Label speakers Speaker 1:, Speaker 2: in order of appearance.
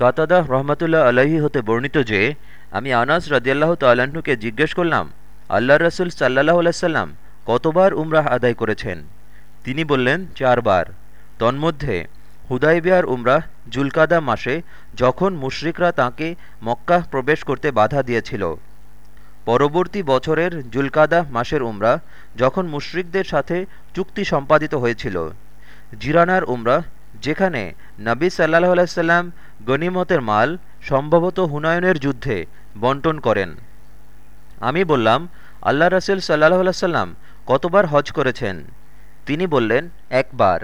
Speaker 1: কাতাদা রহমতুল্লাহ আলাহি হতে বর্ণিত যে, আমি আনাস রদিয়াল্লাহ তাল্লাহ্নকে জিজ্ঞেস করলাম, আল্লাহ রসুল সাল্লাহ আলাইসাল্লাম কতবার উমরাহ আদায় করেছেন? তিনি বললেন, চারবার। তন্মধ্যে, হুদাইবিয়ার উমরাহ জুলকাদা মাসে যখন মুশরিকরা তাঁকে মক্কাহ প্রবেশ করতে বাধা দিয়েছিল। পরবর্তী বছরের জুলকাদা মাসের উমরা যখন মুশরিকদের সাথে চুক্তি সম্পাদিত হয়েছিল। জিরানার উমরা যেখানে নবী সাল্লাহ আলাইসাল্লাম গনিমতের মাল, সম্ভবত হুনায়নের যুদ্ধে বন্টন করেন। আমি বললাম, আল্লাহ রসুল সাল্লাহ আলাইসাল্লাম কতবার হজ করেছেন? তিনি বললেন, একবার।